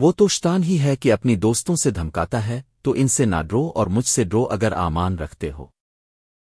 وہ توشتان ہی ہے کہ اپنی دوستوں سے دھمکاتا ہے، تو ان سے نہ ڈرو اور مجھ سے ڈرو اگر آمان رکھتے ہو۔